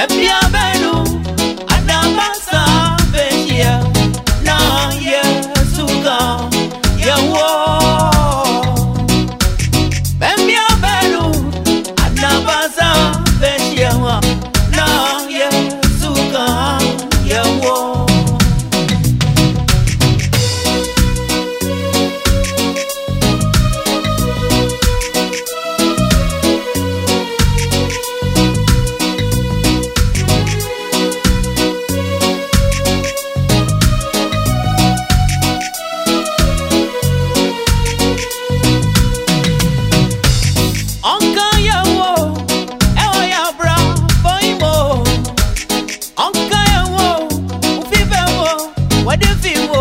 Happy What if you?